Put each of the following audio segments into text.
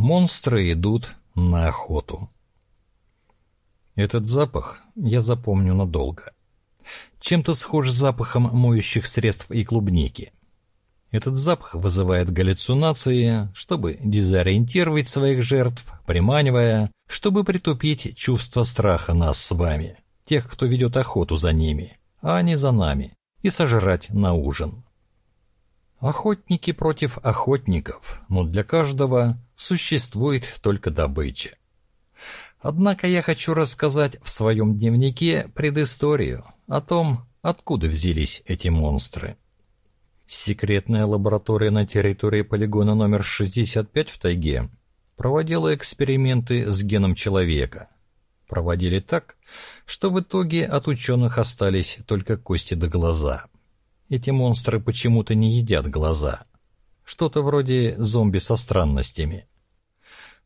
Монстры идут на охоту. Этот запах я запомню надолго. Чем-то схож с запахом моющих средств и клубники. Этот запах вызывает галлюцинации, чтобы дезориентировать своих жертв, приманивая, чтобы притупить чувство страха нас с вами, тех, кто ведет охоту за ними, а не за нами, и сожрать на ужин. Охотники против охотников, но для каждого существует только добыча. Однако я хочу рассказать в своем дневнике предысторию о том, откуда взялись эти монстры. Секретная лаборатория на территории полигона номер 65 в тайге проводила эксперименты с геном человека. Проводили так, что в итоге от ученых остались только кости до глаза. Эти монстры почему-то не едят глаза. Что-то вроде зомби со странностями.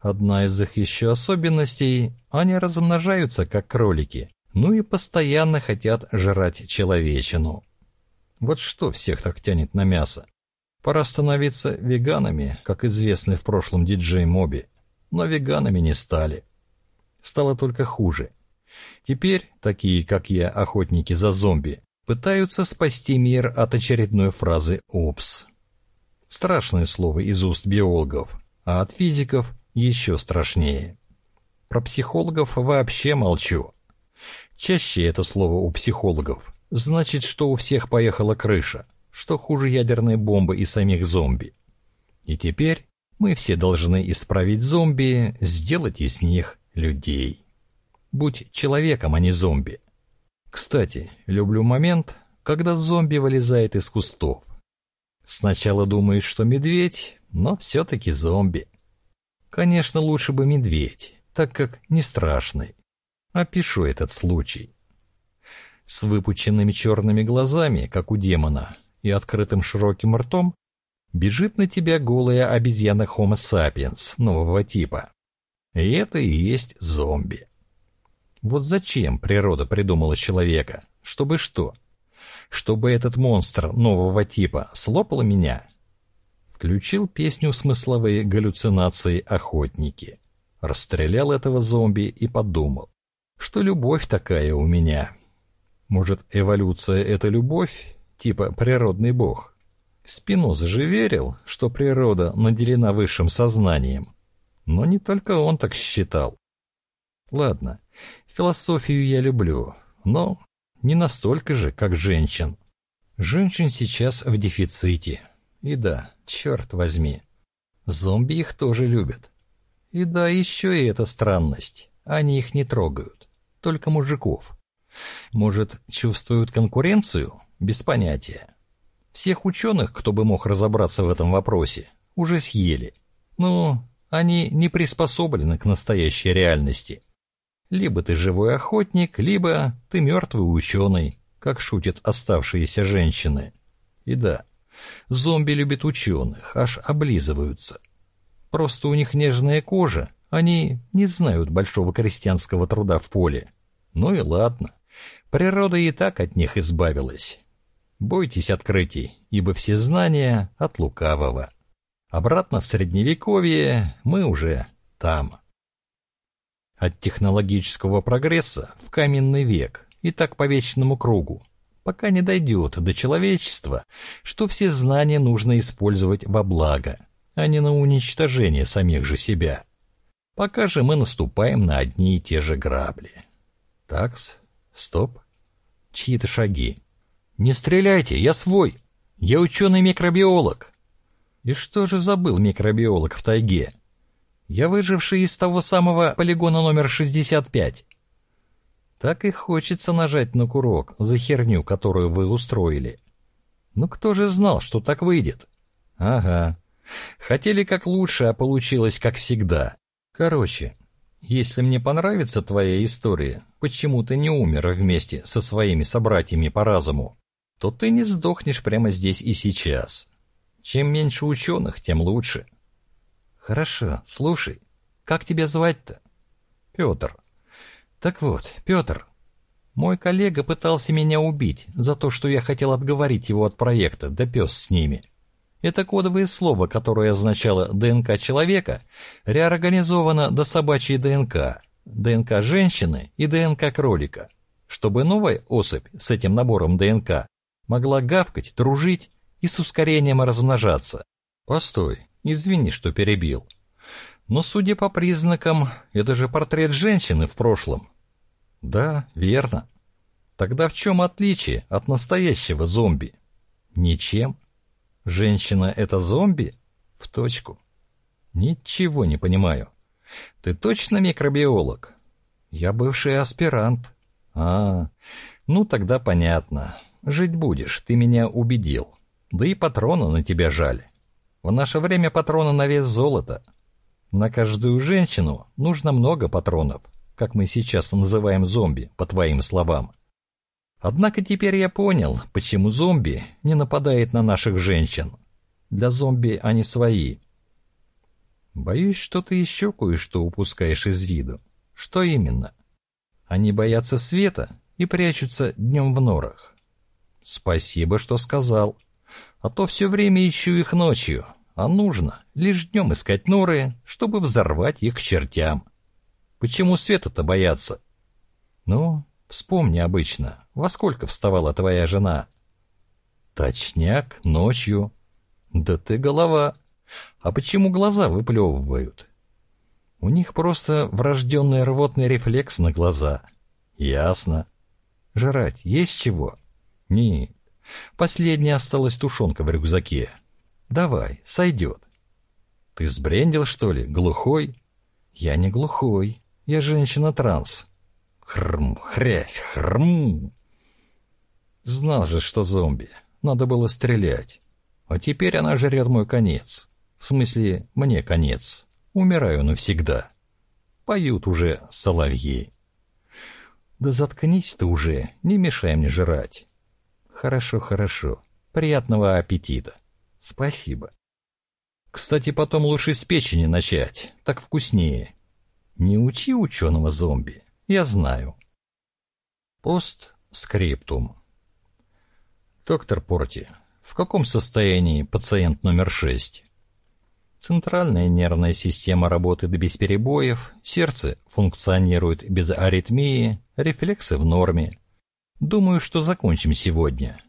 Одна из их еще особенностей – они размножаются, как кролики, ну и постоянно хотят жрать человечину. Вот что всех так тянет на мясо. Пора становиться веганами, как известный в прошлом диджей Моби. Но веганами не стали. Стало только хуже. Теперь такие, как я, охотники за зомби, пытаются спасти мир от очередной фразы «опс». Страшное слово из уст биологов, а от физиков еще страшнее. Про психологов вообще молчу. Чаще это слово у психологов. Значит, что у всех поехала крыша, что хуже ядерной бомбы и самих зомби. И теперь мы все должны исправить зомби, сделать из них людей. Будь человеком, а не зомби. Кстати, люблю момент, когда зомби вылезает из кустов. Сначала думаешь, что медведь, но все-таки зомби. Конечно, лучше бы медведь, так как не страшный. Опишу этот случай. С выпученными черными глазами, как у демона, и открытым широким ртом, бежит на тебя голая обезьяна Homo sapiens нового типа. И это и есть зомби. Вот зачем природа придумала человека? Чтобы что? Чтобы этот монстр нового типа слопал меня? Включил песню смысловые галлюцинации охотники. Расстрелял этого зомби и подумал, что любовь такая у меня. Может, эволюция — это любовь, типа природный бог? Спиноза же верил, что природа наделена высшим сознанием. Но не только он так считал. Ладно, философию я люблю, но не настолько же, как женщин. Женщин сейчас в дефиците. И да, черт возьми, зомби их тоже любят. И да, еще и эта странность. Они их не трогают, только мужиков. Может, чувствуют конкуренцию? Без понятия. Всех ученых, кто бы мог разобраться в этом вопросе, уже съели. Ну, они не приспособлены к настоящей реальности. Либо ты живой охотник, либо ты мертвый ученый, как шутят оставшиеся женщины. И да, зомби любят ученых, аж облизываются. Просто у них нежная кожа, они не знают большого крестьянского труда в поле. Ну и ладно, природа и так от них избавилась. Бойтесь открытий, ибо все знания от лукавого. Обратно в Средневековье мы уже там. От технологического прогресса в каменный век и так по вечному кругу, пока не дойдет до человечества, что все знания нужно использовать во благо, а не на уничтожение самих же себя. Пока же мы наступаем на одни и те же грабли. Такс, стоп, чьи-то шаги. «Не стреляйте, я свой! Я ученый-микробиолог!» И что же забыл микробиолог в тайге? Я выживший из того самого полигона номер 65. Так и хочется нажать на курок за херню, которую вы устроили. Ну кто же знал, что так выйдет? Ага. Хотели как лучше, а получилось как всегда. Короче, если мне понравится твоя история, почему ты не умер вместе со своими собратьями по разуму, то ты не сдохнешь прямо здесь и сейчас. Чем меньше ученых, тем лучше. «Хорошо, слушай, как тебя звать-то?» «Петр». «Так вот, Петр, мой коллега пытался меня убить за то, что я хотел отговорить его от проекта, да пес с ними. Это кодовое слово, которое означало ДНК человека, реорганизовано до собачьей ДНК, ДНК женщины и ДНК кролика, чтобы новая особь с этим набором ДНК могла гавкать, дружить и с ускорением размножаться. Постой, извини, что перебил. Но, судя по признакам, это же портрет женщины в прошлом. Да, верно. Тогда в чем отличие от настоящего зомби? Ничем. Женщина — это зомби? В точку. Ничего не понимаю. Ты точно микробиолог? Я бывший аспирант. А, ну тогда понятно. Жить будешь, ты меня убедил. Да и патрона на тебя жаль. В наше время патрона на вес золота. На каждую женщину нужно много патронов, как мы сейчас называем зомби, по твоим словам. Однако теперь я понял, почему зомби не нападает на наших женщин. Для зомби они свои. Боюсь, что ты еще кое-что упускаешь из виду. Что именно? Они боятся света и прячутся днем в норах. Спасибо, что сказал. А то все время ищу их ночью, а нужно лишь днем искать норы, чтобы взорвать их к чертям. Почему света-то боятся? Ну, Вспомни обычно, во сколько вставала твоя жена? Точняк, ночью. Да ты голова. А почему глаза выплевывают? У них просто врожденный рвотный рефлекс на глаза. Ясно. Жрать есть чего? Нет. Последняя осталась тушенка в рюкзаке. Давай, сойдет. Ты сбрендил, что ли? Глухой? Я не глухой. Я женщина-транс. Хрм, хрясь, хрм. Знал же, что зомби. Надо было стрелять. А теперь она жрет мой конец. В смысле, мне конец. Умираю навсегда. Поют уже соловьи. Да заткнись ты уже, не мешай мне жрать. Хорошо, хорошо. Приятного аппетита. Спасибо. Кстати, потом лучше с печени начать, так вкуснее. Не учи ученого зомби. Я знаю. Постскриптум. Доктор Порти, в каком состоянии пациент номер шесть? Центральная нервная система работает без перебоев, сердце функционирует без аритмии, рефлексы в норме. Думаю, что закончим сегодня.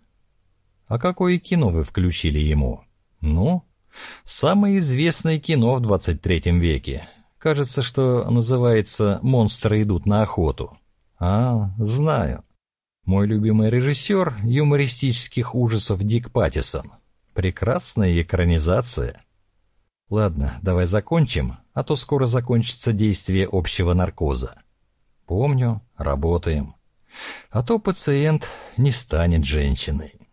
А какое кино вы включили ему? Ну, самое известное кино в 23 веке. Кажется, что называется «Монстры идут на охоту». А, знаю. Мой любимый режиссер юмористических ужасов Дик Паттисон. Прекрасная экранизация. Ладно, давай закончим, а то скоро закончится действие общего наркоза. Помню, работаем. А то пациент не станет женщиной.